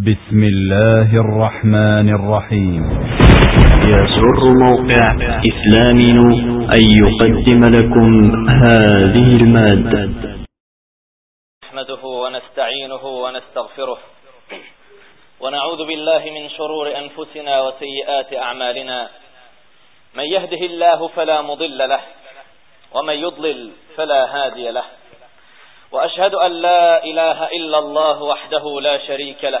بسم الله الرحمن الرحيم. يسر موقع إسلامي أن يقدم لكم هذه المادة. نحمده ونستعينه ونستغفره. ونعوذ بالله من شرور أنفسنا وسيئات أعمالنا. من يهده الله فلا مضل له ومن يضلل فلا هادي له. وأشهد أن لا إله إلا الله وحده لا شريك له.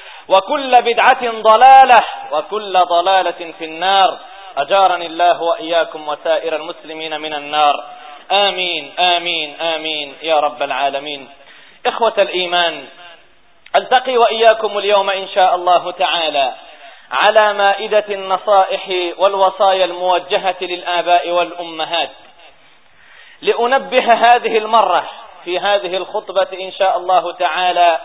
وكل بدعة ضلالة وكل ضلالة في النار. أجارني الله وإياكم وسائر المسلمين من النار. آمين آمين آمين يا رب العالمين. إخوة الإيمان ألتقي وإياكم اليوم إن شاء الله تعالى على مائدة النصائح والوصايا الموجهة للآباء والأمهات. لأنبه هذه المرة في هذه الخطبة إن شاء الله تعالى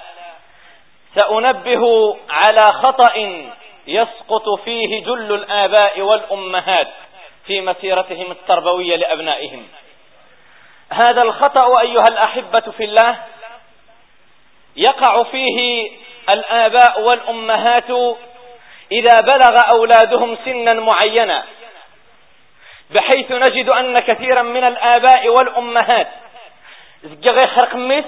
سأنبه على خطأ يسقط فيه جل الآباء والأمهات في مسيرتهم التربوية لأبنائهم. هذا الخطأ أيها الأحبة في الله يقع فيه الآباء والأمهات إذا بلغ أولادهم سنا معينا بحيث نجد أن كثيرا من الآباء والأمهات زقغي خرق ميس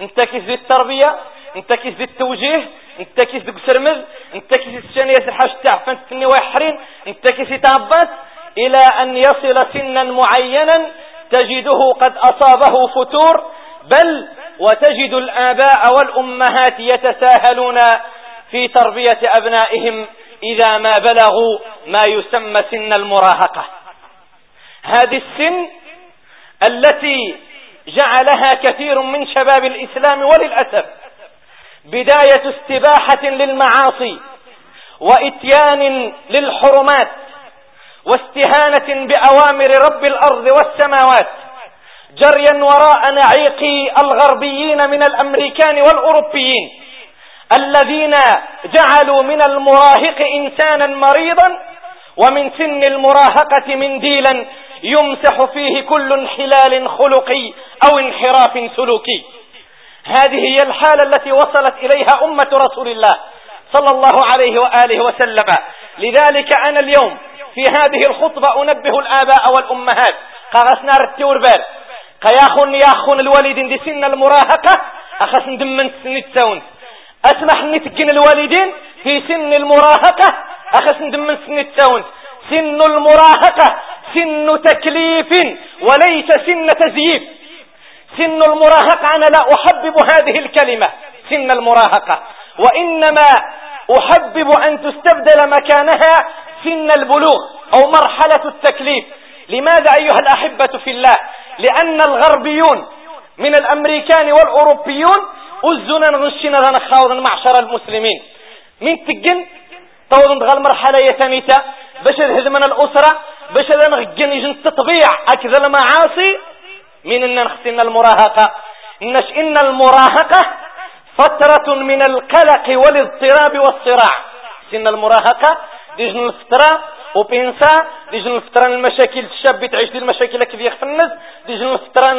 انتكس بالتربية انتكس بالتوجيه انتكس بسرمز انتكس الشنية الحاج تاع فانتني ويحرين انتكس تابات إلى أن يصل سنا معينا تجده قد أصابه فتور بل وتجد الآباء والأمهات يتساهلون في تربية أبنائهم إذا ما بلغوا ما يسمى سن المراهقة. هذه السن التي جعلها كثير من شباب الإسلام وللأسف بداية استباحة للمعاصي وإتيان للحرمات واستهانة بأوامر رب الأرض والسماوات جريا وراء نعيق الغربيين من الأمريكان والأوروبيين الذين جعلوا من المراهق إنسانا مريضا ومن سن المراهقة منديلا يمسح فيه كل انحلال خلقي أو انحراف سلوكي. هذه هي الحالة التي وصلت إليها أمة رسول الله صلى الله عليه وآله وسلم. لذلك أنا اليوم في هذه الخطبة أنبه الآباء والأمهات. قاغسنا رتور بال قياخن ياخن الوالدين دي سن المراهقة. أخس ندمن سن التاون. أسمح نتقن الوالدين في سن المراهقة. أخس ندمن سن التاون. سن المراهقة. سن تكليف. وليس سن تزييف. سن المراهقة أنا لا أحبب هذه الكلمة. سن المراهقة وإنما أحبب أن تستبدل مكانها سن البلوغ أو مرحلة التكليف. لماذا أيها الأحبة في الله؟ لأن الغربيون من الأمريكان والأوروبيون أزنا غشنا غنخاوض معشر المسلمين. من تجن توضن غال مرحلة يتنيتا باش من الأسرة باش نغجن يجن تطبيع أكذا المعاصي من أن نختن المراهقة. نش إن المراهقة فترة من القلق والاضطراب والصراع. سن المراهقة ديجن الفترة وبينسا ديجن الفترة المشاكل الشاب تعيش دي المشاكل كيف يخفنز ديجن الفترة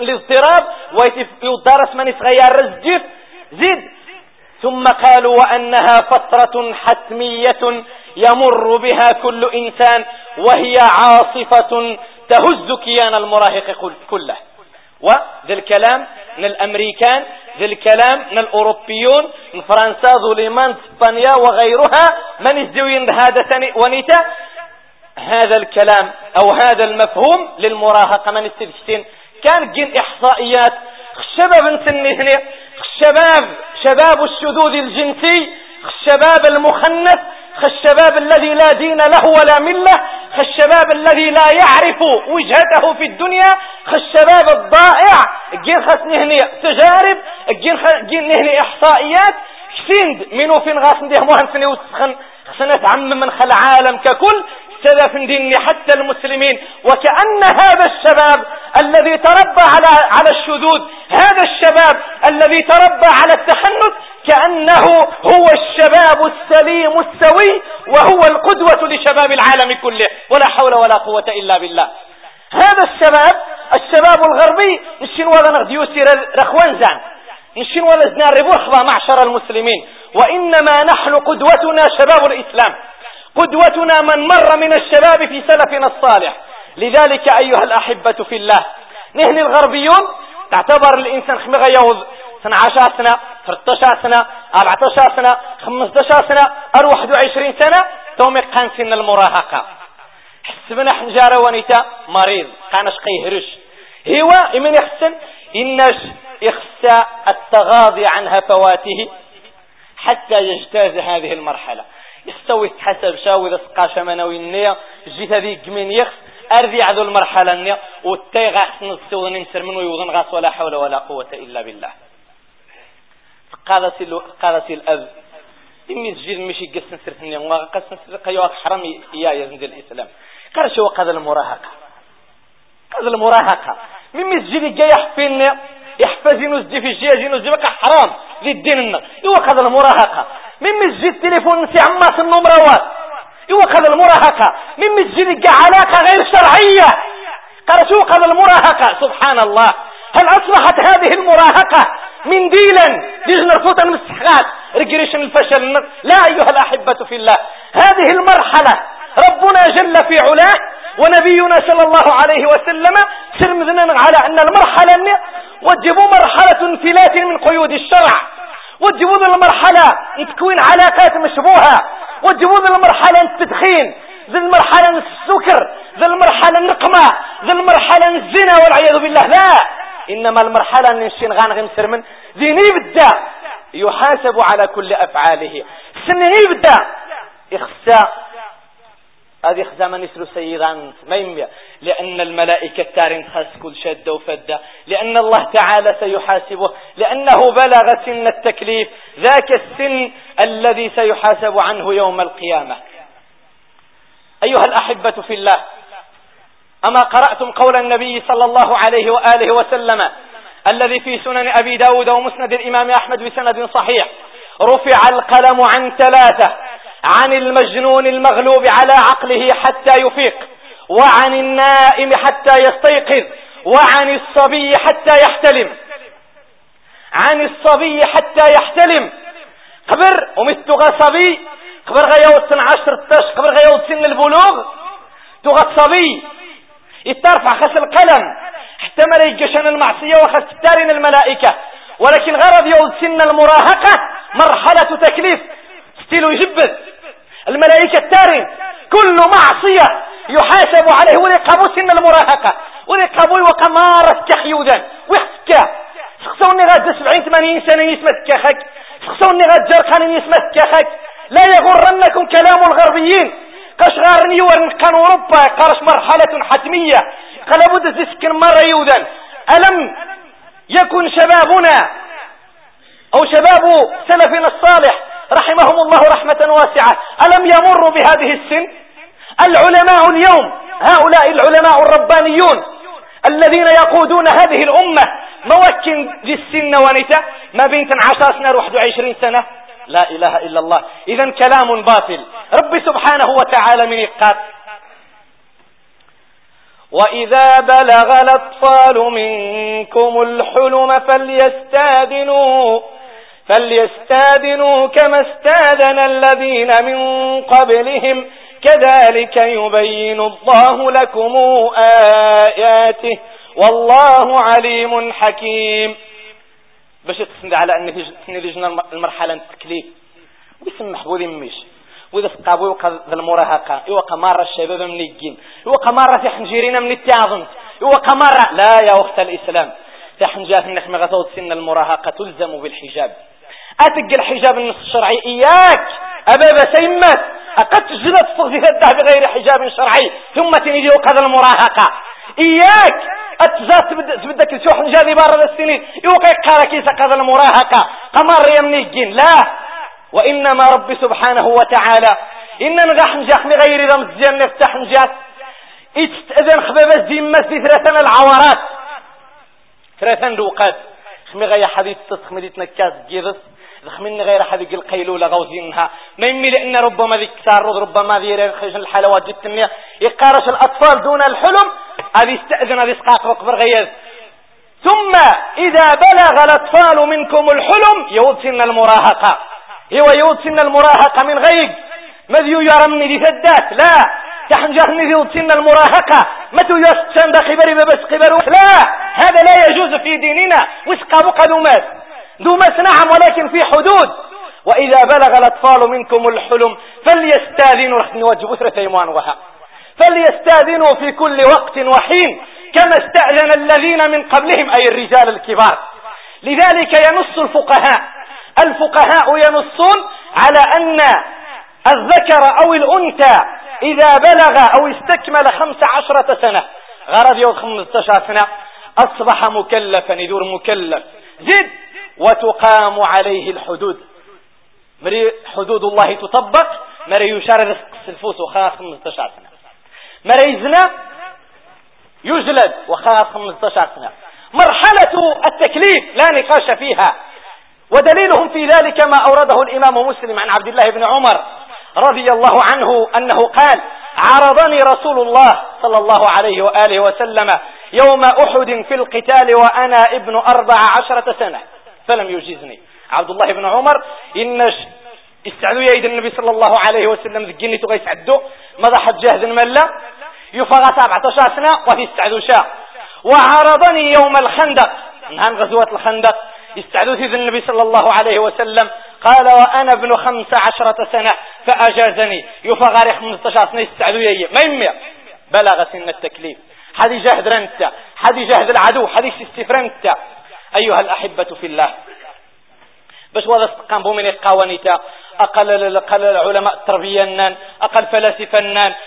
الاضطراب ويدرس من يتغير الزجيف زيد. ثم قالوا وأنها فترة حتمية يمر بها كل إنسان وهي عاصفة تهز كيان المراهق كله. وذا الكلام من الأمريكان ذا الكلام من الأوروبيون من فرنسا ظلمان إسبانيا وغيرها. من الزوين هذا ونيتا؟ هذا الكلام أو هذا المفهوم للمراهقة. من السلكتين كان جين إحصائيات. الشباب نسني هنا. الشباب شباب الشذوذ الجنسي. الشباب المخنث. الشباب الذي لا دين له ولا ملة الشباب الذي لا يعرف وجهته في الدنيا الشباب الضائع جين خسني هنا تجارب جين هنا إحصائيات كسيند منو فين غاس نديه مهنسني وسخن خسنة عم من خل عالم ككل؟ سلف ديني حتى المسلمين. وكأن هذا الشباب الذي تربى على على الشذوذ هذا الشباب الذي تربى على التخنث كأنه هو الشباب السليم السوي وهو القدوة لشباب العالم كله. ولا حول ولا قوة إلا بالله. هذا الشباب الشباب الغربي نشين ولا نغدي يسير رخوانزان نشين ولا زنا ربوحظة معشر المسلمين. وإنما نحن قدوتنا شباب الإسلام. قدوتنا من مر من الشباب في سلفنا الصالح. لذلك أيها الأحبة في الله نهن الغربيون تعتبر الإنسان خمغة سنة عشر سنة 13 سنة 14 سنة 15 سنة 21 سنة تومي قان سن المراهقة. حسبنا حنجارة ونيتا مريض قانش قيهرش هو من يحسن؟ إنش يخسى التغاضي عن هفواته حتى يجتاز هذه المرحلة. يستوي حسب شاوي ذا سقاشة منوي النية جيت هذه قمين يخس أرذي عذو المرحلة النية والتيغ أحسن السوضن نمسر من ويوضن غاس ولا حول ولا قوة إلا بالله. قالت الأب إمي سجيل مشي قسن سرتني وقسن سرت قيوك حرام يا يزند الإسلام. قال شو قاد المراهقة؟ قاد المراهقة. ممي سجيل جاي يحفين يحفز نزدي في الجيش نزدي بك حرام ذي الدين يو قاد المراهقة. ممي سجيل التليفون نسي عماس النمروات يو قاد المراهقة سجيل جاي علاقة غير شرعية. قال قاد المراهقة سبحان الله. هل أصبحت هذه المراهقة منديلا يجي نرفوت المستحقات رجريشن الفشل. لا أيها الأحبة في الله. هذه المرحلة ربنا جل في علاه ونبينا صلى الله عليه وسلم سرمذنا على أن المرحلة وجبوا مرحلة انفلات من قيود الشرع. وجبوا المرحلة تكوين علاقات مشبوهة. وجبوا المرحلة التدخين. ذي المرحلة السكر. ذي المرحلة النقمة. ذي المرحلة الزنا والعياذ بالله. لا! إنما المرحلة اللي نشين غان غمسر من ذي نبدأ يحاسب على كل أفعاله. سن نبدأ إخساء. هذه يسلو سيغان ما يميا لأن الملائكة تارين خاس كل شدة وفدة. لأن الله تعالى سيحاسبه. لأنه بلغ سن التكليف. ذاك السن الذي سيحاسب عنه يوم القيامة. أيها الأحبة في الله. أما قرأتم قول النبي صلى الله عليه وآله وسلم الذي في سنن أبي داود ومسند الإمام أحمد بسند صحيح رفع القلم عن ثلاثة. عن المجنون المغلوب على عقله حتى يفيق وعن النائم حتى يستيقظ وعن الصبي حتى يحتلم. عن الصبي حتى يحتلم. قبر ومثل صبي قبر غيوت سن عشر تش قبر غيوت سن البلوغ. تغى صبي يترفع خس القلم. حتى ما يجشن المعصية وخس تارين الملائكة. ولكن غرض يولد سن المراهقة مرحلة تكليف. ستيلو يجبد. الملائكة التارين كل معصية يحاسب عليه. ولقابو سن المراهقة ولقابو وقمارة كحيودا وحكا سخصوني غاد سبعين ثمانين سنة يسمت كخك سخصوني غاد جرقان يسمت كخك لا يغرنكم كلام الغربيين. قشغار يورن كان أوروبا قارش مرحلة حتمية. قال لابد تسكن مرة يودا ألم يكن شبابنا أو شباب سلفنا الصالح رحمهم الله رحمة واسعة. ألم يمروا بهذه السن؟ العلماء اليوم هؤلاء العلماء الربانيون الذين يقودون هذه الأمة موكن للسن ونتا ما بين 10 سنة 21 سنة؟ لا إله إلا الله. إذا كلام باطل. رب سبحانه وتعالى من إقاب وإذا بلغ الأطفال منكم الحلم فليستاذنوا. فليستاذنوا كما استاذن الذين من قبلهم. كذلك يبين الله لكم آياته. والله عليم حكيم. باش تسند على أن في لجنة المرحلة التكليف. ويسمح بولي مش. وإذا سقابوا يوقع المراهقة. يوقع مرة الشباب من الجين يوقع مرة حنجيرين من التعظم. يوقع مرة. لا يا أخت الإسلام. تحنجات نحن غتوت سن المراهقة تلزم بالحجاب. أتق الحجاب الشرعي إياك. أبابا سيمات أقد تجلد صغي بغير حجاب شرعي. ثم تنجي هذا المراهقة. إياك. أتزات تبدك تشوح نجادي بارد السنين. يوقع قال كيسا هذا المراهقة. قمر يمني لا. وإنما رب سبحانه وتعالى. إن نغح نجاح غير ذا مزيان نفتح نجاك إتستأذن خباب الزمة في ثلاثة العورات ثلاثة روقات خمي غير حديث تسخمي دي تنكاز جيدس خمين غير حديث القيلولة غوزينها ما يمي لأن ربما ذيك تارض ربما ذي خيش الحلوات جتنية يقارش الأطفال دون الحلم. هذه استأذن هذه سقاق وقبر غياز ثم إذا بلغ الأطفال منكم الحلم يوصلن المراهقة. هو يوصلن المراهقة من غيب مذيو يرمني دي ثدات لا. تحنجرني يوصلن المراهقة. متو يستشان بخبري بس خبرو لا. هذا لا يجوز في ديننا. وسقابق دومات دومات نعم ولكن في حدود. وإذا بلغ الأطفال منكم الحلم فليستاذنوا رح أسرة إيمان وها. فليستاذنوا في كل وقت وحين كما استأذن الذين من قبلهم أي الرجال الكبار. لذلك ينص الفقهاء. الفقهاء ينصون على أن الذكر أو الأنثى إذا بلغ أو استكمل خمس عشرة سنة غرض يوم خمسة سنة أصبح مكلفا يدور مكلف. زد وتقام عليه الحدود. مري حدود الله تطبق مري يشارد الفوس وخاص خمسة سنة. مري يزنى يجلد وخاص خمسة سنة. مرحلة التكليف لا نقاش فيها. ودليلهم في ذلك ما أورده الإمام مسلم عن عبد الله بن عمر رضي الله عنه أنه قال عرضني رسول الله صلى الله عليه وآله وسلم يوم أحد في القتال وأنا ابن أربع عشرة سنة. فلم يجيزني عبد الله بن عمر إنش استعدوا يا النبي صلى الله عليه وسلم ذكيني تغيس عدو ماذا حد جهد ملا؟ يفغى سبعة سنة وفي استعدوا شاء. وعرضني يوم الخندق. عن غزوة الخندق. استعدوا في النبي صلى الله عليه وسلم. قال وأنا ابن خمس عشرة سنة فأجازني. يفغاري خمسة سنة استعدوا يا ما يمي بلغ سن التكليف. حدي جهد رنتا. حدي جهد العدو. حدي استفرنتا أيها الأحبة في الله. باش وضع استقام بومن قوانيتا أقل أقل العلماء التربية أقل فلاسفة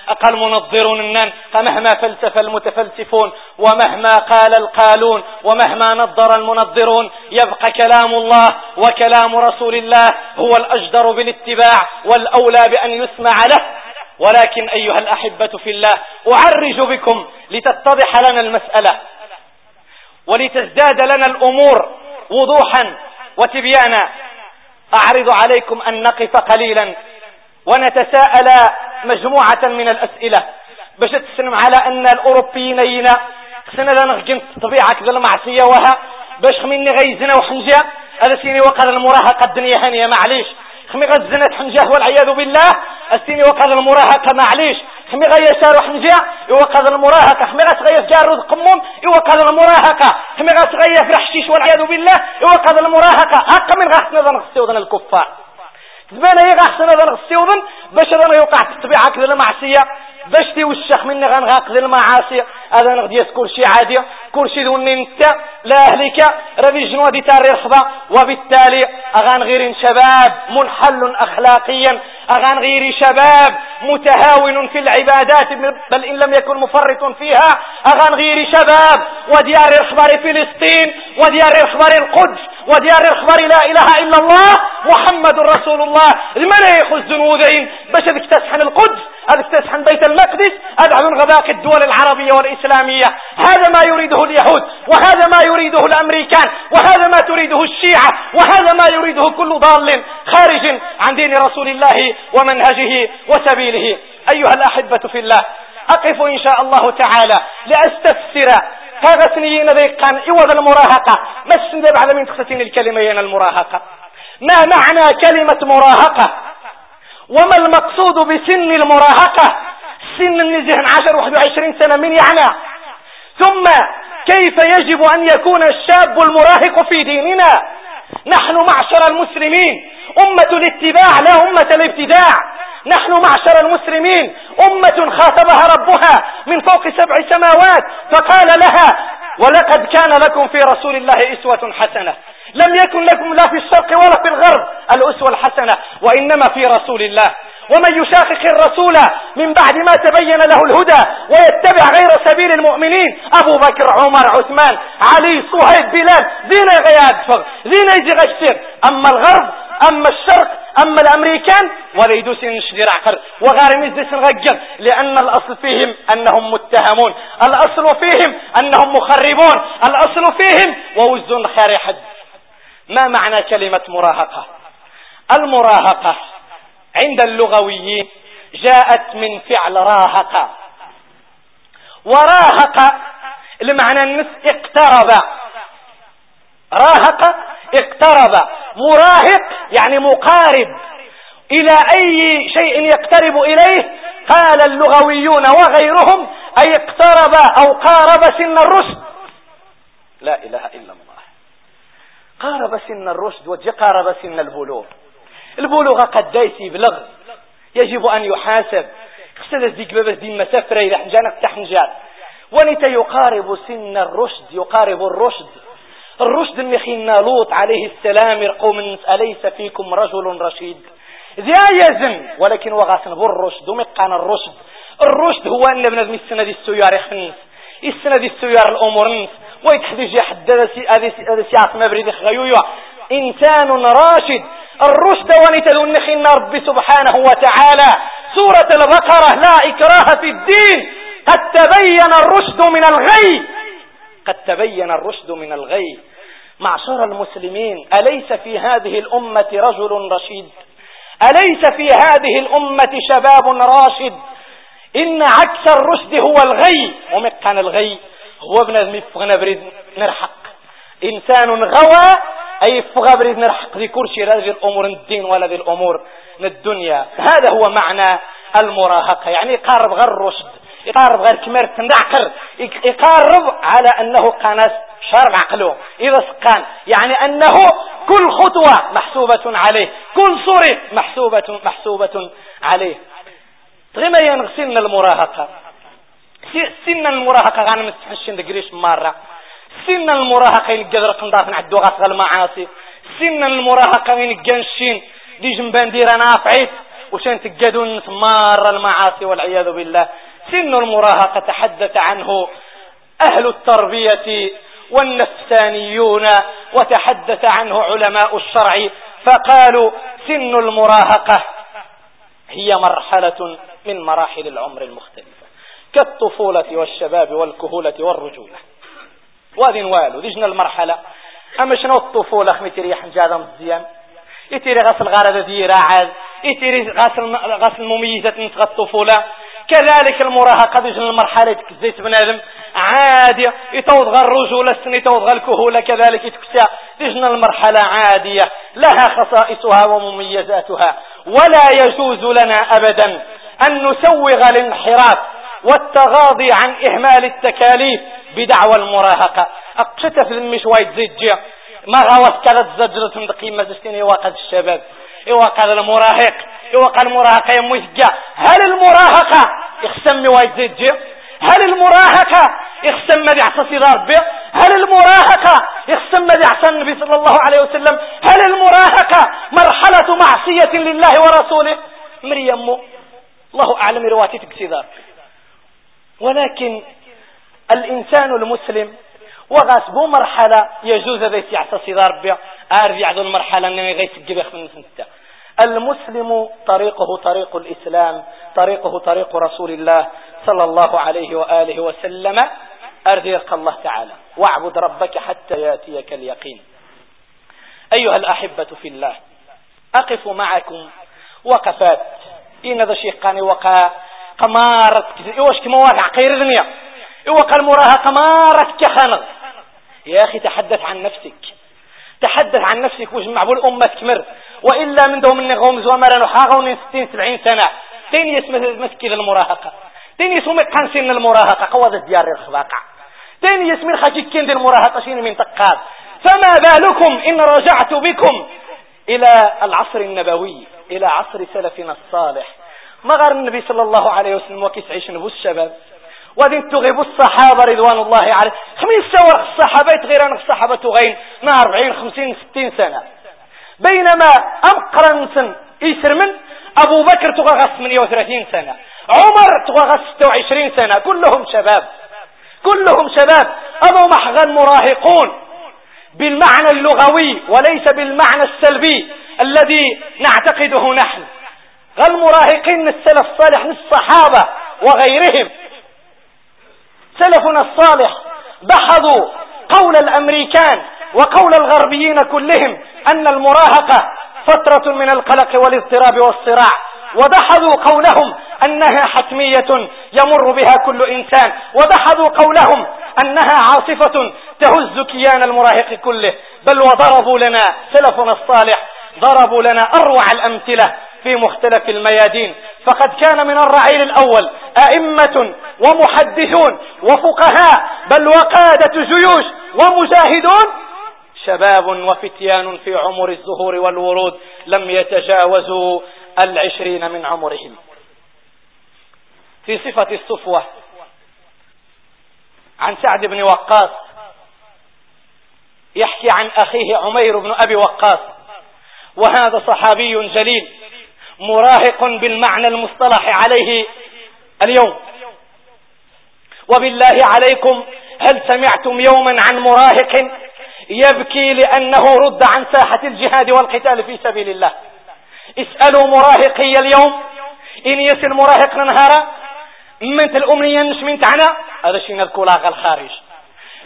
أقل منظرون فمهما فلسف المتفلسفون ومهما قال القالون ومهما نظر المنظرون يبقى كلام الله وكلام رسول الله هو الأجدر بالاتباع والأولى بأن يسمع له. ولكن أيها الأحبة في الله أعرج بكم لتتضح لنا المسألة. ولتزداد لنا الأمور وضوحا وتبيانا. أعرض عليكم أن نقف قليلا ونتساءل مجموعة من الأسئلة. باش تسلم على أن الأوروبيين ينا خسنا نغجن طبيعة كذا المعصية وها. باش خميني غيزنا وحنجا هذا سيني وقال المراهقة الدنيا هانية معليش. خمي غزنت حنجاه والعياذ بالله. السيني وقال المراهقة معليش. خمي غير شارو حنجا يوقظ المراهقة خمي غاس غير جارود قمم يوقظ المراهقة خمي غاس غير في الحشيش والعياذ بالله يوقظ المراهقة هكا من غاس نظن غسيوضن الكفار زمان هي غاس نظن غسيوضن باش أنا يوقع تتبع كذا المعصية باش تيوشخ مني غنغاقذ المعاصي هذا نغدي كل شيء عادي كل شيء دون انت لا اهلك ربي جنوا دي تاري الخضا وبالتالي اغان غير شباب منحل اخلاقيا أغان غير شباب متهاون في العبادات بل إن لم يكن مفرط فيها. أغان غير شباب وديار إخبار فلسطين وديار إخبار القدس. وديار أخبار لا إله إلا الله محمد رسول الله. الملايخ الزنودين باش تستسحن القدس هذا تستسحن بيت المقدس هذا من غباء الدول العربية والإسلامية. هذا ما يريده اليهود وهذا ما يريده الأمريكان وهذا ما تريده الشيعة وهذا ما يريده كل ضال خارج عن دين رسول الله ومنهجه وسبيله. أيها الأحبة في الله أقف إن شاء الله تعالى. لأستفسر هذا سنيين ذيقان إوض المراهقة. ما السندب على من تختين الكلمين المراهقة؟ ما معنى كلمة مراهقة؟ وما المقصود بسن المراهقة؟ سن النزهن عشر واحد وعشرين سنة من يعني ثم كيف يجب أن يكون الشاب المراهق في ديننا؟ نحن معشر المسلمين. أمة الاتباع لا أمة الابتداع. نحن معشر المسلمين. أمة خاطبها ربها من فوق سبع سماوات فقال لها ولقد كان لكم في رسول الله إسوة حسنة. لم يكن لكم لا في الشرق ولا في الغرب الأسوة الحسنة وإنما في رسول الله. ومن يشاقق الرسول من بعد ما تبين له الهدى ويتبع غير سبيل المؤمنين أبو بكر عمر عثمان علي صهيب بلال زين غياد زين يجي غشتر أما الغرب أما الشرق أما الأمريكان ولا يدوسين نشدير عقر وغير ميزدس نغجر لأن الأصل فيهم أنهم متهمون الأصل فيهم أنهم مخربون الأصل فيهم ووزن خير حد. ما معنى كلمة مراهقة؟ المراهقة عند اللغويين جاءت من فعل راهق. وراهق المعنى النس اقترب. راهق اقترب. مراهق يعني مقارب إلى أي شيء يقترب إليه قال اللغويون وغيرهم أي اقترب أو قارب سن الرشد. لا إله إلا الله. قارب سن الرشد وجه قارب سن البلوغ. البلوغ قد دايس يبلغ يجب أن يحاسب. خسد ديك بابس دي مسافرة إذا حنجانك تحنجات ونتا يقارب سن الرشد يقارب الرشد. الرشد مخينا لوط عليه السلام يقوم أليس فيكم رجل رشيد؟ ذي يزن ولكن وغاسن بو الرشد ومقان الرشد. الرشد هو أن ابن السنة دي السيار يخنس السنة دي السيار الأمور نس ويتحدي جي حد هذا سياس مبرد خيويا إنسان راشد. الرشد ونتدون خينا ربي سبحانه وتعالى سورة البقرة لا إكراه في الدين. قد تبين الرشد من الغي. قد تبين الرشد من الغي. معشر المسلمين أليس في هذه الأمة رجل رشيد؟ أليس في هذه الأمة شباب راشد؟ إن عكس الرشد هو الغي. ومقان الغي. هو ابن مفغنا بريد نرحق. إنسان غوى أي فغا بريد نرحق. ذي شيء ذي الأمور الدين ولا الأمور الدنيا. هذا هو معنى المراهقة. يعني قارب غير الرشد يقارب غير كمير تندعقر يقارب على أنه قناس شارب عقله. إذا سقان يعني أنه كل خطوة محسوبة عليه. كل صورة محسوبة محسوبة عليه. غير ينغسلنا المراهقة. سن المراهقة غانا مستحشين دقريش مرة. سن المراهقة ينقدر قنضاف نعدو غاسغ المعاصي. سن المراهقة ينقنشين دي جنبان دير نافعيت وشان تقدون مرة المعاصي والعياذ بالله. سن المراهقة تحدث عنه أهل التربية والنفسانيون وتحدث عنه علماء الشرع فقالوا سن المراهقة هي مرحلة من مراحل العمر المختلفة كالطفولة والشباب والكهولة والرجولة. وهذه والو ديجنا المرحلة؟ أما شنو الطفولة؟ خميتي ريح جادة مزيان. يتيري غسل غارة ديرا عاد يتيري غسل غسل مميزات نسغ الطفولة. كذلك المراهقة ديجنا المرحلة تكزيت بنادم عادية يتوض غير الرجولة السن يتوض غير الكهولة كذلك يتكسى ديجنا المرحلة عادية لها خصائصها ومميزاتها ولا يجوز لنا أبدا أن نسوغ الانحراف والتغاضي عن إهمال التكاليف بدعوى المراهقة. أقشت في ذمي شوية زيت ما غوث كذا تزجرة من قيمة زشتين يواقع الشباب يواقع المراهق. يواقع المراهقة يمويثقى هل المراهقة يخسم وايد زيت هل المراهقة يخسم مدي عصى ربي هل المراهقة يخسم مدي عصى النبي صلى الله عليه وسلم؟ هل المراهقة مرحلة معصية لله ورسوله؟ مريم الله أعلم رواتي تكسيدار ولكن الإنسان المسلم وغاس بو مرحلة يجوز ذي يعتصي ربي أرجع ذو المرحلة أنه يغيس الجبخ من سنتة. المسلم طريقه طريق الإسلام طريقه طريق رسول الله صلى الله عليه وآله وسلم. أرجيك الله تعالى. واعبد ربك حتى يأتيك اليقين. أيها الأحبة في الله أقف معكم. وقفات. إن ذا شيقاني وقا. قمارة إيواش كما واقع قير الدنيا. إيوا المراها قمارة كخانة يا أخي تحدث عن نفسك. تحدث عن نفسك. وجمع بالأمة تكمر. وإلا من دوم النغوم زوامرا نحاغون ستين سبعين سنة. تين يسمى مسكي المراهقة. تين يسمى قنسين المراهقة. قوة الديار الخواقع تين يسمى خجيك كين المراهقة شين من تقاد فما بالكم إن رجعت بكم إلى العصر النبوي إلى عصر سلفنا الصالح. ما غير النبي صلى الله عليه وسلم وكيس عيش نبو الشباب. وذين تغيبوا الصحابة رضوان الله عليه. خمين سور الصحابة غير أن الصحابة غين ما أربعين خمسين ستين سنة. بينما أمقرن سن إيسر من أبو بكر تغغى 38 سنة عمر تغغى 26 سنة كلهم شباب كلهم شباب أبو محغن مراهقون بالمعنى اللغوي وليس بالمعنى السلبي الذي نعتقده نحن. المراهقين السلف الصالح الصحابة وغيرهم. سلفنا الصالح بحضوا قول الأمريكان وقول الغربيين كلهم أن المراهقة فترة من القلق والاضطراب والصراع ودحضوا قولهم أنها حتمية يمر بها كل إنسان ودحضوا قولهم أنها عاصفة تهز كيان المراهق كله. بل وضربوا لنا سلفنا الصالح ضربوا لنا أروع الأمثلة في مختلف الميادين. فقد كان من الرعيل الأول أئمة ومحدثون وفقهاء بل وقادة جيوش ومجاهدون شباب وفتيان في عمر الزهور والورود لم يتجاوزوا العشرين من عمرهم. في صفة الصفوة عن سعد بن وقاص يحكي عن أخيه عمير بن أبي وقاص وهذا صحابي جليل مراهق بالمعنى المصطلح عليه اليوم. وبالله عليكم هل سمعتم يوما عن مراهق يبكي لأنه رد عن ساحة الجهاد والقتال في سبيل الله. اسألوا مراهقي اليوم. إن يسل مراهق نهارا من الأمنية نشمين تعنى هذا شيء نذكر لاغ الخارج.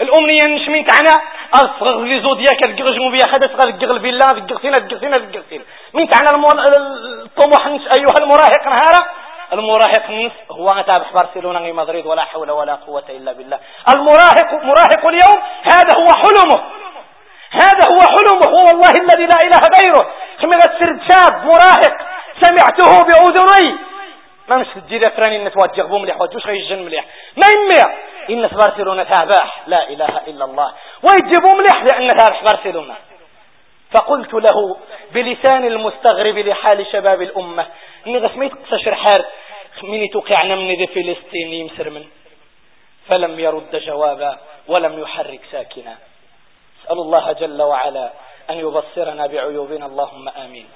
الأمنية نشمين تعنى أصغر لي زودياك الجرج مبيا خدا صغر الجغل بالله الجغسين الجغسين الجغسين من تعنى الطموح أيها المراهق نهارا المراهق نص. هو أتابع برشلونة مدريد ولا حول ولا قوة إلا بالله. المراهق مراهق اليوم. هذا هو حلمه. هذا هو حلمه والله الذي لا إله غيره. سرد شاب مراهق سمعته بأذني. ما مش تجي فراني نتوجه بو مليح وجوش غيجن مليح. ما يميع. إن برشلونة تاباح. لا إله إلا الله. ويجيبوا مليح لأن تابح برشلونة فقلت له بلسان المستغرب لحال شباب الأمة إني غسميت قصة حار. من توقعنا من ذي فلسطين يمسر من فلم يرد جوابا ولم يحرك ساكنا. أسأل الله جل وعلا أن يبصرنا بعيوبنا. اللهم آمين.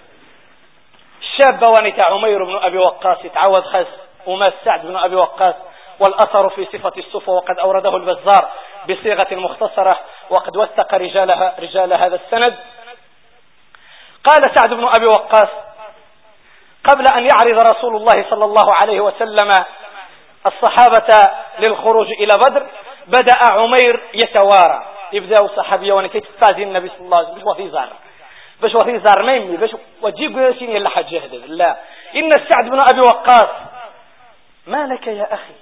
الشاب ونت عمير بن أبي وقاص تعود خس وما سعد بن أبي وقاص والأثر في صفة الصفة وقد أورده البزار بصيغة مختصرة وقد وثق رجالها رجال هذا السند. قال سعد بن أبي وقاص قبل أن يعرض رسول الله صلى الله عليه وسلم الصحابة للخروج إلى بدر بدأ عمير يتوارى. يبداو صحابيه وأنا كيتفازي النبي صلى الله عليه وسلم؟ باش وفي زار باش وفي زار ما يمي باش وتجيب ياسين يلا حاج لا. إن السعد بن أبي وقاص. ما لك يا أخي؟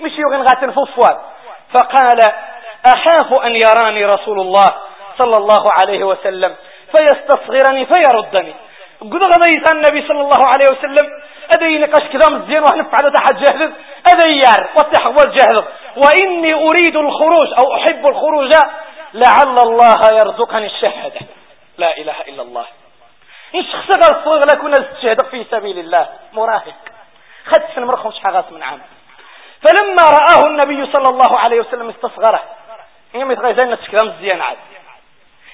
مش يغن غاتن فوفوات فقال أخاف أن يراني رسول الله صلى الله عليه وسلم فيستصغرني فيردني. قد غدا النبي صلى الله عليه وسلم أدي نقاش كذا مزيان وحنفعل تحت جهد أدي يار والتحول جهد وإني أريد الخروج أو أحب الخروج لعل الله يرزقني الشهادة. لا إله إلا الله. إن شخص الصغر لكنا الشهادة في سبيل الله مراهق. خد سن مرخم شحاغات من عام. فلما رآه النبي صلى الله عليه وسلم استصغره. يوم يتغيزين نتشكرا مزيان عاد.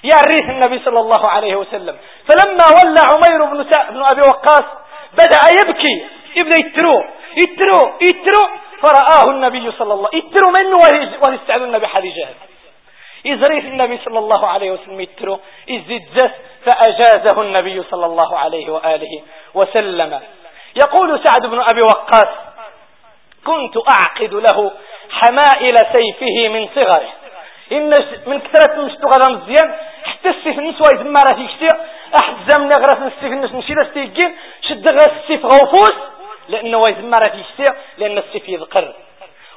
يعريه النبي صلى الله عليه وسلم. فلما ولى عمير بن, بن أبي وقاص بدأ يبكي. يبدأ يترو يترو يترو. فرآه النبي صلى الله يترو منه ويستعد النبي حالي جهد يزريف النبي صلى الله عليه وسلم يترو. يزدزس فأجازه النبي صلى الله عليه وآله وسلم. يقول سعد بن أبي وقاص كنت أعقد له حمائل سيفه من صغره إن من كثرة مشتغل مزيان حتى السيف النسوة يزمارة في أحزم نغرس السيف النس نشيل السيكين شد غرس السيف غوفوس لأنه يزمارة في كتير لأن السيف يذقر.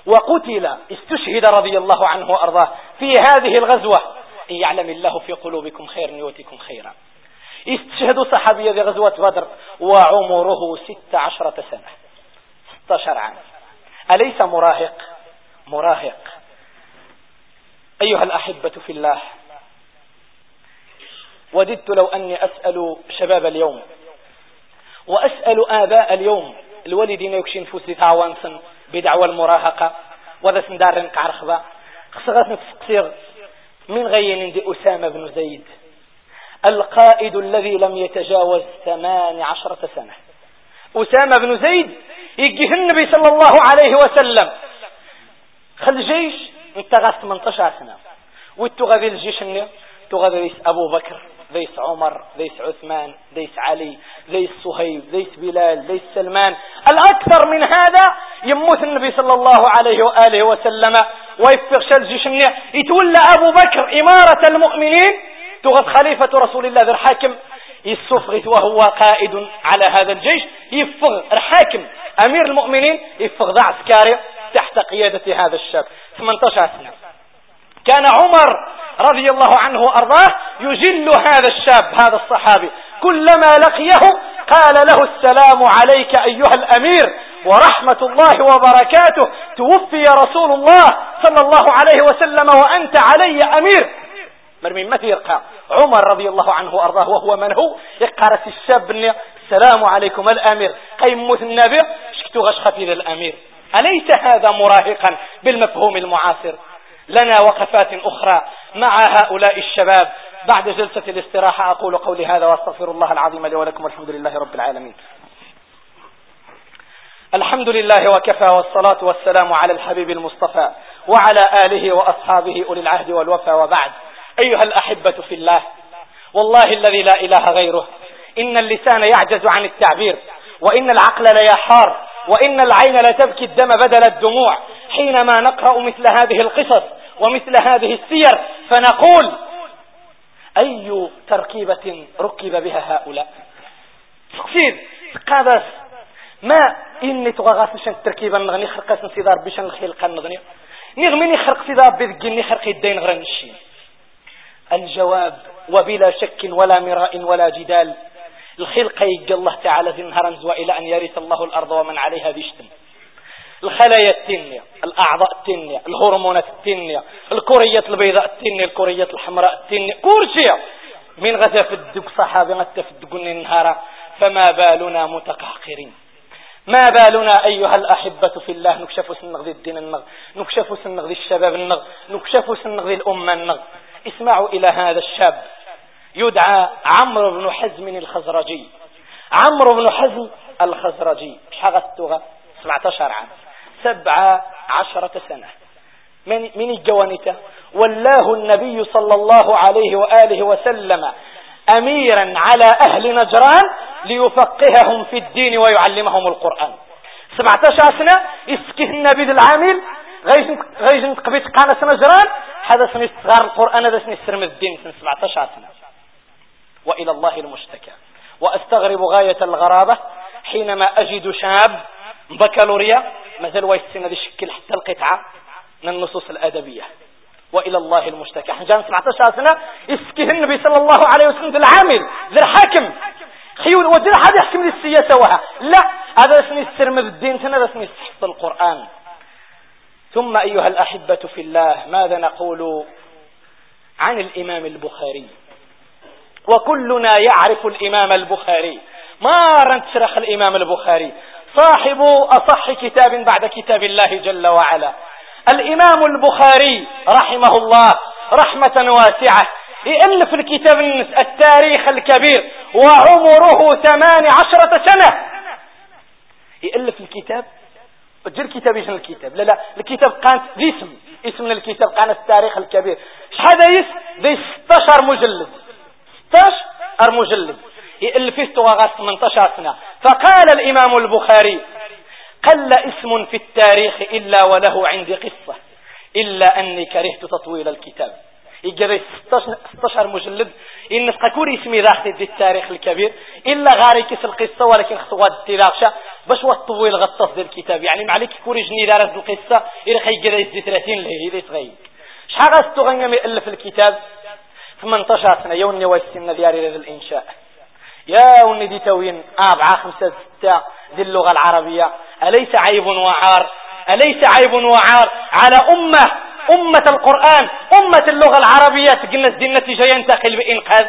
وقتل استشهد رضي الله عنه وأرضاه. في هذه الغزوة إن يعلم الله في قلوبكم خير يؤتكم خيرا. استشهدوا صحابية في غزوة بدر وعمره ست عشرة سنة. ستة عام. أليس مراهق؟ مراهق. أيها الأحبة في الله وددت لو أني أسأل شباب اليوم. وأسأل آباء اليوم الوالدين يكشين فوسي تعوانسا بدعوى المراهقة وذا سندار كعرخبا خصغت نتسقسير من غين دي أسامة بن زيد. القائد الذي لم يتجاوز ثمان عشرة سنة. أسامة بن زيد يجيه النبي صلى الله عليه وسلم. خل جيش انت غاس 18 سنة. وانتو غادي الجيش تغادي أبو بكر. ليس عمر ليس عثمان ليس علي ليس صهيب ليس بلال ليس سلمان. الأكثر من هذا يموت النبي صلى الله عليه وآله وسلم. ويفق شلجش يتولى أبو بكر إمارة المؤمنين. تغض خليفة رسول الله ذو الحاكم يصفغت وهو قائد على هذا الجيش. يفغ الحاكم أمير المؤمنين. يفغ عسكري تحت قيادة هذا الشاب. 18 سنة. كان عمر رضي الله عنه وأرضاه يجل هذا الشاب هذا الصحابي. كلما لقيه قال له السلام عليك أيها الأمير ورحمة الله وبركاته. توفي رسول الله صلى الله عليه وسلم وأنت علي أمير. مرمي متى يرقى؟ عمر رضي الله عنه وأرضاه وهو من هو؟ يقرأ الشاب السلام عليكم الأمير. قيمة النبي شكتو غش خفير الأمير أليس هذا مراهقا بالمفهوم المعاصر؟ لنا وقفات أخرى. مع هؤلاء الشباب. بعد جلسة الاستراحة أقول قولي هذا وأستغفر الله العظيم لي ولكم والحمد لله رب العالمين. الحمد لله وكفى والصلاة والسلام على الحبيب المصطفى وعلى آله وأصحابه أولي العهد والوفى وبعد. أيها الأحبة في الله والله الذي لا إله غيره إن اللسان يعجز عن التعبير وإن العقل ليحار وإن العين لتبكي الدم بدل الدموع حينما نقرأ مثل هذه القصص ومثل هذه السير فنقول أي تركيبة ركب بها هؤلاء؟ تقصير قادس ما إني تغاغاس نشان التركيبة نغني خرقاس نسيدار بشان الخلقة نغني. نغمني خرق سيدار بذقني خرق الدين غرن الشين الجواب وبلا شك ولا مراء ولا جدال. الخلقة يجي الله تعالى في النهار إلى أن يرث الله الأرض ومن عليها بيشتم الخلايا التنية الأعضاء التنية الهرمونات التنية الكرية البيضاء التنية الكرية الحمراء التنية كل شيء. من غزا في الدق صحابي غتا في الدق النهار فما بالنا متقهقرين. ما بالنا أيها الأحبة في الله نكشف سنغذي الدين النغ نكشف سنغذي الشباب النغ نكشف سنغذي الأمة النغ. اسمعوا إلى هذا الشاب. يدعى عمرو بن حزم الخزرجي. عمرو بن حزم الخزرجي. شغلتها 17 عام. سبع عشرة سنة. من, من الجوانته والله النبي صلى الله عليه وآله وسلم أميرا على أهل نجران ليفقههم في الدين ويعلمهم القرآن. سبعة سنة اسكه النبي العامل غيش نتقبيت قانة نجران هذا سنة صغار القرآن هذا سنة سرم الدين سنة سبعة سنة. وإلى الله المشتكى. وأستغرب غاية الغرابة حينما أجد شاب بكالوريا مازال ويستنى دي شكل حتى القطعة من النصوص الأدبية. وإلى الله المشتكى. حنجان 17 سنة يسكيه النبي صلى الله عليه وسلم العامل ذي الحاكم خيول ودير حد يحكم لي السياسة وها. لا هذا اسمي السرم بالدين سنة هذا اسمي حفظ القرآن. ثم أيها الأحبة في الله ماذا نقول عن الإمام البخاري؟ وكلنا يعرف الإمام البخاري. ما رنتشرخ الإمام البخاري؟ صاحب أصح كتاب بعد كتاب الله جل وعلا. الإمام البخاري رحمه الله رحمة واسعة يألف الكتاب التاريخ الكبير وعمره ثمان عشرة سنة. يألف الكتاب؟ جر كتاب يسم الكتاب. لا لا الكتاب كانت اسم اسم الكتاب كان التاريخ الكبير. هذا اسم ذي 16 مجلد 16 مجلد يألفته وغاس 18 سنة فقال الإمام البخاري قل اسم في التاريخ إلا وله عندي قصة إلا أني كرهت تطويل الكتاب. يجري 16 مجلد إن كوري اسمي ذاك دي التاريخ الكبير إلا غاري كيس القصة ولكن خطوات التلاغشة باش وطويل غطاس دي الكتاب. يعني معليك كوري جني دارس القصة إلا خي جري 30 لهي دي صغير. شحال غاستغنى مئلف الكتاب؟ 18 سنة يوني واسسنا دياري الإنشاء. يا وندي توين أربعة خمسة ستة ذي اللغة العربية. أليس عيب وعار؟ أليس عيب وعار؟ على أمة أمة القرآن أمة اللغة العربية قلنا النتيجة ينتقل بإنقاذ.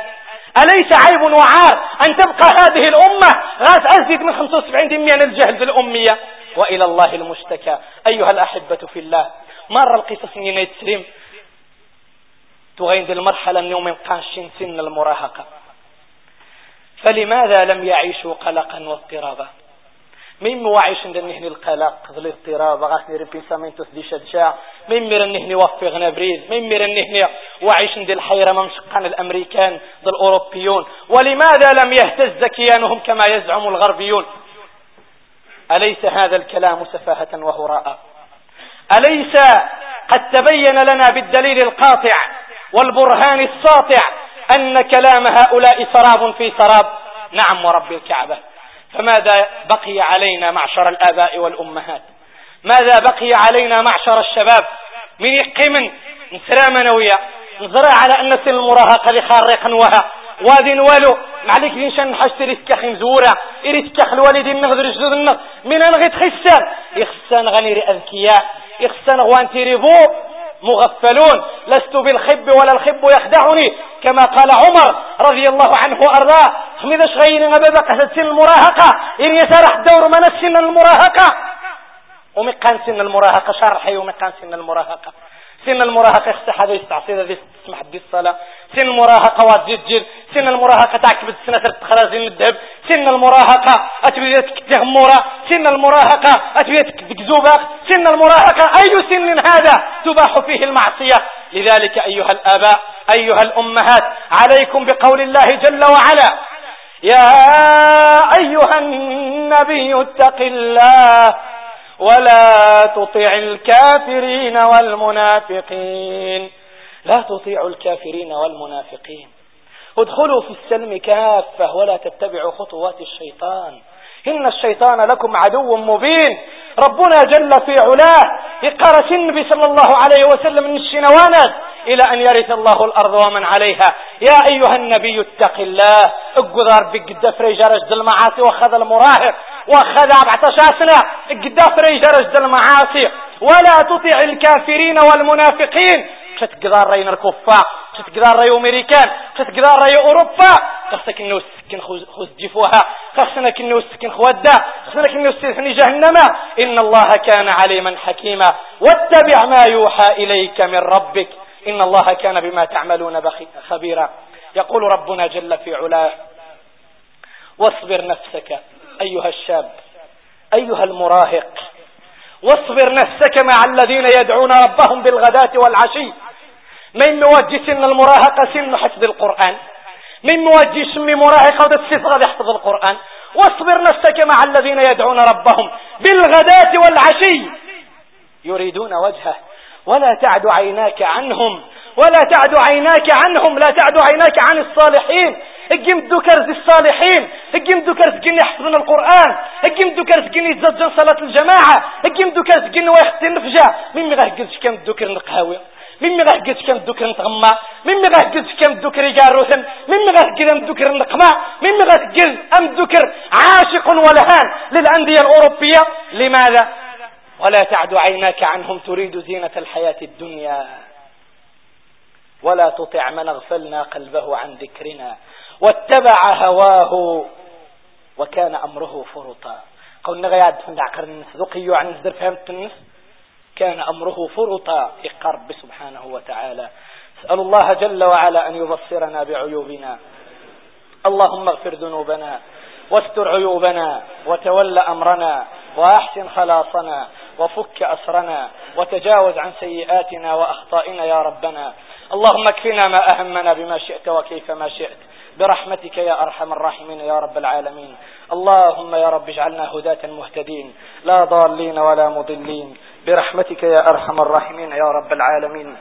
أليس عيب وعار أن تبقى هذه الأمة؟ غاز أزيد من 75 من الجهل في الأمية وإلى الله المشتكى. أيها الأحبة في الله مرة القصص من يتسلم. تغيد المرحلة اليوم قانشين سن المراهقة. فلماذا لم يعيشوا قلقا واضطرابا؟ مين مواعيش عند نهني القلق الاضطراب غاس نير بينسامين تسدي شدشا مين مير نهني وفي بريز مين مير نهني وعيش عند الحيرة ممشقان الأمريكان ذا الأوروبيون. ولماذا لم يهتز كيانهم كما يزعم الغربيون؟ أليس هذا الكلام سفاهة وهراء؟ أليس قد تبين لنا بالدليل القاطع والبرهان الساطع أن كلام هؤلاء سراب في سراب. نعم ورب الكعبة. فماذا بقي علينا معشر الآباء والأمهات؟ ماذا بقي علينا معشر الشباب؟ من يقيم نسرى منوية نزرع على أن سن المراهقة لخارق وها. وادي والو معليك نشان نحشت ريسكاخ مزورة ريسكاخ الوالد النغذر جدود النغ من أنغي تخسر يخسان غنير أذكياء يخسان غوانتي ريبو مغفلون لست بالخب ولا الخب يخدعني. كما قال عمر رضي الله عنه وأرضاه حميد شغيين أبدا قهد سن المراهقة إن يسرح دور من سن المراهقة. ومقان سن المراهقة شرحي ومقان سن المراهقة. سن المراهقة يخصح هذا يستعصي هذا تسمح دي الصلاة؟ سن المراهقة واتجد سن المراهقة تعكبت سنة الخرازين الذهب. سن المراهقة أتبيتك تغمورة سن المراهقة أتبيتك تكذوبة سن المراهقة أي سن هذا؟ تباح فيه المعصية. لذلك أيها الآباء أيها الأمهات عليكم بقول الله جل وعلا. يا أيها النبي اتق الله. ولا تطع الكافرين والمنافقين. لا تطيعوا الكافرين والمنافقين. ادخلوا في السلم كافة ولا تتبعوا خطوات الشيطان. إن الشيطان لكم عدو مبين. ربنا جل في علاه. يقرأ النبي صلى الله عليه وسلم من الشنوانات إلى أن يرث الله الأرض ومن عليها. يا أيها النبي اتق الله. أقدر بقد فريجة رجد المعاصي وخذ المراهق. وخذ أبعة شاسنا قد فريجة رجد المعاصي. ولا تطع الكافرين والمنافقين. تتقدر رين الكفار. تتقدر ري أمريكان. تتقدر ري أوروبا. خصك إنه السكن خوز جفوها خصنا إنه السكن خودا. خصنا إنه السكن جهنم. إن الله كان عليما حكيما. واتبع ما يوحى إليك من ربك. إن الله كان بما تعملون خبيرا. يقول ربنا جل في علاه واصبر نفسك. أيها الشاب أيها المراهق واصبر نفسك مع الذين يدعون ربهم بالغداة والعشي. من موجه سن المراهقة سن حفظ القرآن. من موجه سمي مراهقة السفرة يحفظ القرآن. واصبر نفسك مع الذين يدعون ربهم بالغداة والعشي. يريدون وجهه. ولا تعد عيناك عنهم. ولا تعد عيناك عنهم. لا تعد عيناك عن الصالحين. اجم ذكر الصالحين اجم ذكر سجن يحفظن القرآن اجم ذكر سجن يتزجن صلاة الجماعة اجم ذكر سجن ويختي النفجة. مين مغهقز كم ذكر نقهاوي مين مغهقز كم ذكر نتغمى مين مغهقز كم ذكر يجاروثن؟ مين مغهقز أم ذكر نقمى مين مغهقز أم ذكر عاشق ولهان للأندية الأوروبية؟ لماذا؟ ولا تعد عيناك عنهم تريد زينة الحياة الدنيا. ولا تطع من أغفلنا قلبه عن ذكرنا. واتبع هواه. وكان أمره فرطا. قلنا غياد فندع قرن ذقي عن نزدر فهمت النس. كان أمره فرطا يقرب سبحانه وتعالى. أسأل الله جل وعلا أن يبصرنا بعيوبنا. اللهم اغفر ذنوبنا واستر عيوبنا وتول أمرنا وأحسن خلاصنا وفك أسرنا وتجاوز عن سيئاتنا وأخطائنا يا ربنا. اللهم اكفنا ما أهمنا بما شئت وكيف ما شئت. برحمتك يا أرحم الراحمين يا رب العالمين. اللهم يا رب اجعلنا هداة مهتدين لا ضالين ولا مضلين. برحمتك يا أرحم الراحمين يا رب العالمين.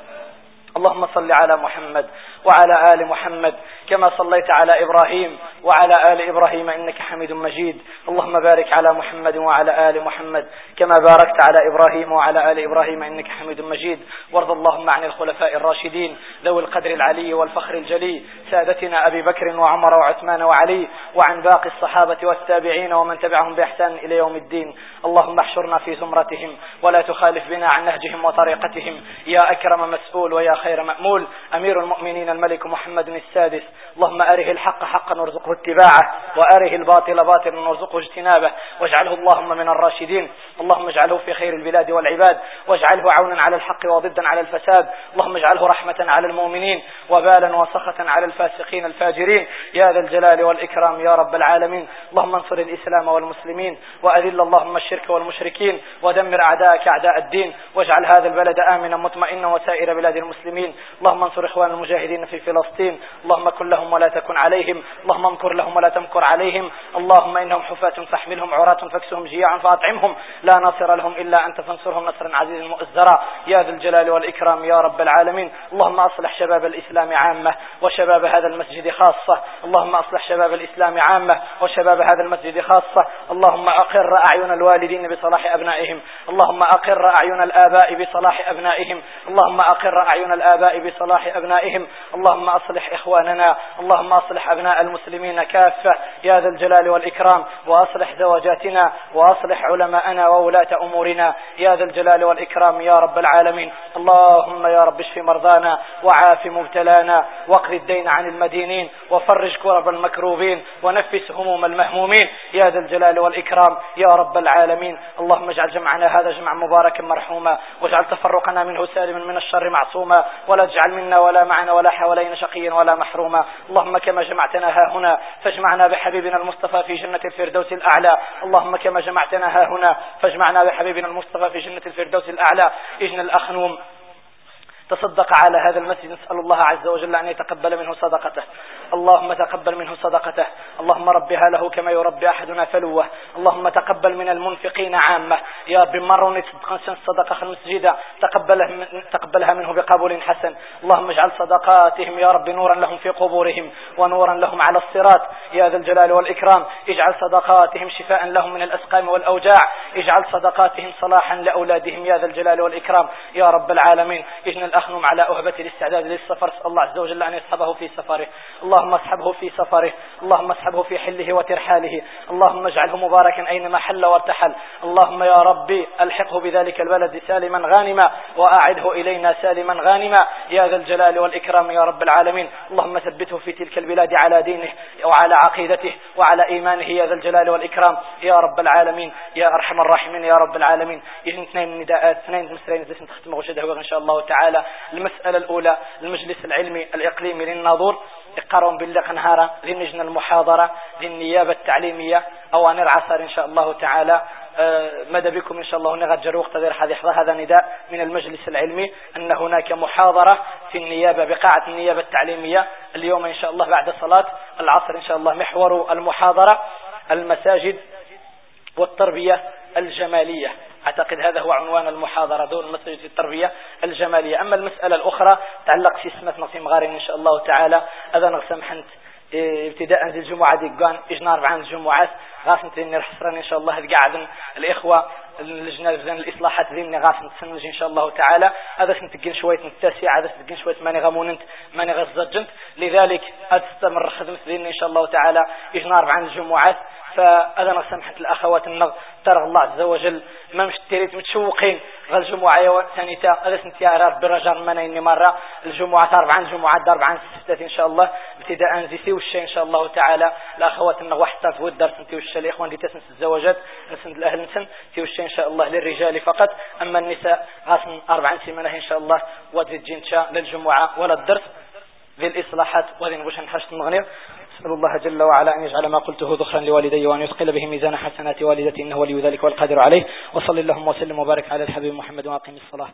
اللهم صل على محمد وعلى آل محمد كما صليت على إبراهيم وعلى آل إبراهيم إنك حميد مجيد. اللهم بارك على محمد وعلى آل محمد كما باركت على إبراهيم وعلى آل إبراهيم إنك حميد مجيد. وارض اللهم عن الخلفاء الراشدين ذوي القدر العلي والفخر الجلي سادتنا أبي بكر وعمر وعثمان وعلي وعن باقي الصحابة والتابعين ومن تبعهم بإحسان إلى يوم الدين. اللهم احشرنا في زمرتهم ولا تخالف بنا عن نهجهم وطريقتهم. يا أكرم مسؤول ويا خير مأمول. أمير المؤمنين الملك محمد السادس. اللهم أره الحق حقا وارزقه اتباعه وأره الباطل باطلا وارزقه اجتنابه. واجعله اللهم من الراشدين. اللهم اجعله في خير البلاد والعباد. واجعله عونا على الحق وضدا على الفساد. اللهم اجعله رحمة على المؤمنين. وبالا وسخطا على الفاسقين الفاجرين. يا ذا الجلال والإكرام يا رب العالمين. اللهم انصر الإسلام والمسلمين. وأذل اللهم الشرك والمشركين ودمر أعداءك أعداء الدين واجعل هذا البلد آمنا مطمئنا وسائر بلاد المسلمين. اللهم انصر إخواننا المجاهدين في فلسطين. اللهم كن لهم ولا تكن عليهم. اللهم امكر لهم ولا تمكر عليهم. اللهم إنهم حفاة فاحملهم عراة فاكسهم جياعا فأطعمهم. لا ناصر لهم إلا أنت فانصرهم نصرا عزيزا مؤزرا. يا ذا الجلال والإكرام يا رب العالمين. اللهم أصلح شباب الإسلام عامة وشباب هذا المسجد خاصة. اللهم أصلح شباب الإسلام عامة وشباب هذا المسجد خاصة. اللهم أقر أعين الوالدين بصلاح أبنائهم. اللهم أقر أعين الآباء بصلاح أبنائهم. اللهم أقر أعين الآباء بصلاح أبنائهم. اللهم أصلح إخواننا. اللهم أصلح أبناء المسلمين كافة. يا ذا الجلال والإكرام. وأصلح زوجاتنا. وأصلح علماءنا وولاة أمورنا. يا ذا الجلال والإكرام يا رب العالمين. اللهم يا رب اشف مرضانا. وعاف مبتلانا. واقض الدين عن المدينين. وفرج كرب المكروبين. ونفس هموم المهمومين. يا ذا الجلال والإكرام يا رب العالمين. اللهم اجعل جمعنا هذا جمع مباركا مرحوما واجعل تفرقنا منه سالما من الشر معصوما ولا تجعل منا ولا معنا ولا حوالينا شقيا ولا محروما. اللهم كما جمعتنا ها هنا فاجمعنا بحبيبنا المصطفى في جنة الفردوس الأعلى. اللهم كما جمعتنا ها هنا فاجمعنا بحبيبنا المصطفى في جنة الفردوس الأعلى. إجن الأخنوم تصدق على هذا المسجد نسأل الله عز وجل أن يتقبل منه صدقته. اللهم تقبل منه صدقته. اللهم ربها له كما يربي أحدنا فلوه. اللهم تقبل من المنفقين عامة. يا رب مرون صدقة المسجد تقبلها, تقبلها منه بقبول حسن. اللهم اجعل صدقاتهم يا رب نورا لهم في قبورهم ونورا لهم على الصراط. يا ذا الجلال والإكرام اجعل صدقاتهم شفاء لهم من الأسقام والأوجاع. اجعل صدقاتهم صلاحا لأولادهم يا ذا الجلال والإكرام. يا رب العالمين اجن الأخنم على أهبة الاستعداد للسفر. الله عز وجل أن يصحبه في سفره. اللهم اصحبه في سفره اللهم اصحبه في حله وترحاله اللهم اجعله مباركا أينما حل وارتحل اللهم يا ربي ألحقه بذلك البلد سالما غانما وأعده إلينا سالما غانما يا ذا الجلال والإكرام يا رب العالمين اللهم ثبته في تلك البلاد على دينه وعلى عقيدته وعلى إيمانه يا ذا الجلال والإكرام يا رب العالمين يا أرحم الراحمين يا رب العالمين يجن اثنين نداءات اثنين مسرين زي تختم غشده إن شاء الله تعالى المسألة الأولى المجلس العلمي الإقليمي للناظور يقرون باللق نهارا للنجنة المحاضرة للنيابة التعليمية أوانر عصر إن شاء الله تعالى آه، مدى بكم إن شاء الله نغجر وقت ذي هذا نداء من المجلس العلمي أن هناك محاضرة في النيابة بقاعة النيابة التعليمية اليوم إن شاء الله بعد صلاة العصر إن شاء الله محور المحاضرة المساجد والتربية الجمالية. أعتقد هذا هو عنوان المحاضرة دور مسألة التربية الجمالية. أما المسألة الأخرى تعلق في سمة نصيم غارين إن شاء الله تعالى. هذا نغسم حنت إيه، ابتداء زي الجمعة ديقان إجنا أربعة الجمعات. غاس نتني إن شاء الله. قاعد الإخوة اللجنة لجنة الإصلاحات ذي غاس نتسنج إن شاء الله تعالى. هذا سنتقين شوية التاسع هذا سنتقين شوية ماني غموننت ماني غزجنت لذلك تستمر خدمة ذين إن شاء الله تعالى. إجنا أربعة الجمعات. فأذن سمحة الأخوات النغ ترى الله عز وجل. ما مش تريد متشوقين. غير الجمعة ثانية هذا سنتي رب برجال منين مرة. الجمعة أربعة الجمعة أربعة ستة إن شاء الله. ابتداء زيسي والشيء إن شاء الله تعالى. الأخوات النغ واحد في الدرس انتي والشيء الإخوان دي تسنس الزواجات نسند الأهل نسن. تي والشيء إن شاء الله للرجال فقط. أما النساء غاسن أربعة سيمانة إن شاء الله. وتزيد جنشا للجمعة ولا الدرس. ذي الإصلاحات. وذي نبوش نحشت المغنير أسأل الله جل وعلا أن يجعل ما قلته ذخرا لوالدي وأن يثقل به ميزان حسنات والدتي إنه ولي ذلك والقادر عليه. وصل اللهم وسلم وبارك على الحبيب محمد وأقم الصلاة.